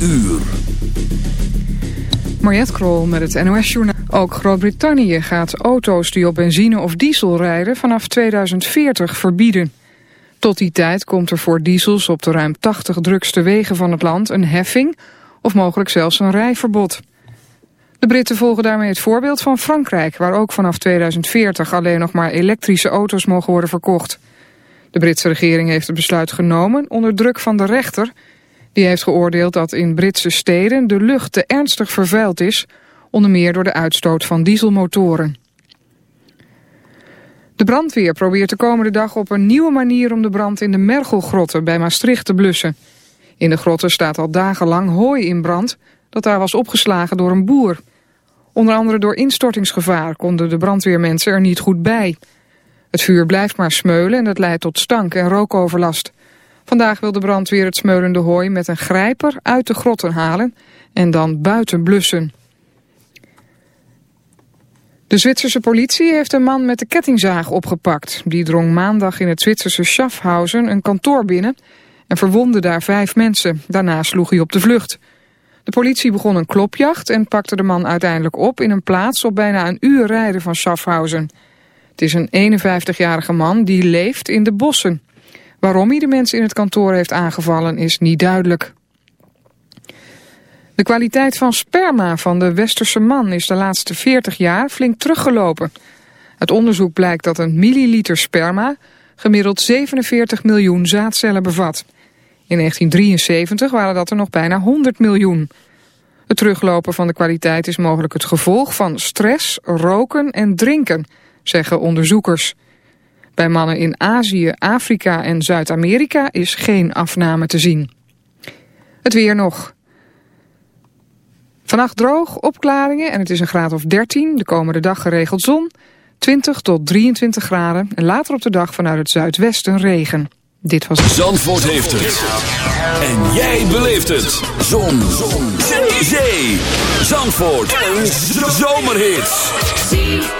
uur. Mariette Krol met het NOS-journaal. Ook Groot-Brittannië gaat auto's die op benzine of diesel rijden vanaf 2040 verbieden. Tot die tijd komt er voor diesels op de ruim 80 drukste wegen van het land een heffing of mogelijk zelfs een rijverbod. De Britten volgen daarmee het voorbeeld van Frankrijk, waar ook vanaf 2040 alleen nog maar elektrische auto's mogen worden verkocht. De Britse regering heeft het besluit genomen onder druk van de rechter die heeft geoordeeld dat in Britse steden de lucht te ernstig vervuild is, onder meer door de uitstoot van dieselmotoren. De brandweer probeert de komende dag op een nieuwe manier om de brand in de Mergelgrotten bij Maastricht te blussen. In de grotten staat al dagenlang hooi in brand dat daar was opgeslagen door een boer. Onder andere door instortingsgevaar konden de brandweermensen er niet goed bij. Het vuur blijft maar smeulen en dat leidt tot stank en rookoverlast. Vandaag wil de brandweer het smeulende hooi met een grijper uit de grotten halen en dan buiten blussen. De Zwitserse politie heeft een man met de kettingzaag opgepakt. Die drong maandag in het Zwitserse Schaffhausen een kantoor binnen en verwondde daar vijf mensen. Daarna sloeg hij op de vlucht. De politie begon een klopjacht en pakte de man uiteindelijk op in een plaats op bijna een uur rijden van Schaffhausen. Het is een 51-jarige man die leeft in de bossen. Waarom hij de mensen in het kantoor heeft aangevallen is niet duidelijk. De kwaliteit van sperma van de westerse man is de laatste 40 jaar flink teruggelopen. Het onderzoek blijkt dat een milliliter sperma gemiddeld 47 miljoen zaadcellen bevat. In 1973 waren dat er nog bijna 100 miljoen. Het teruglopen van de kwaliteit is mogelijk het gevolg van stress, roken en drinken, zeggen onderzoekers. Bij mannen in Azië, Afrika en Zuid-Amerika is geen afname te zien. Het weer nog. Vannacht droog, opklaringen en het is een graad of 13. De komende dag geregeld zon. 20 tot 23 graden. En later op de dag vanuit het zuidwesten regen. Dit was... Zandvoort heeft het. En jij beleeft het. Zon. zon. Zee. Zandvoort. Een zomerhit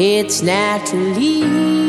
It's naturally.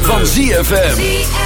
Van ZFM.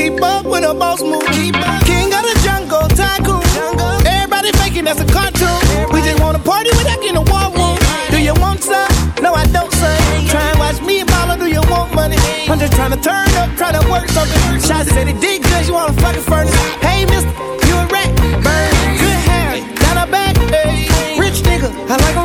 Keep up when the boss move. King of the jungle, tycoon. Jungle. Everybody faking that's a cartoon. Everybody. We just wanna party without getting a war room. Do you want some? No, I don't, son. Try and watch me and mama, do you want money? I'm just trying to turn up, try to work something. Shots said he did good, you wanna fucking furnace. Hey, mister, you a rat. Burn. Good hair, not a back. Hey. Rich nigga, I like a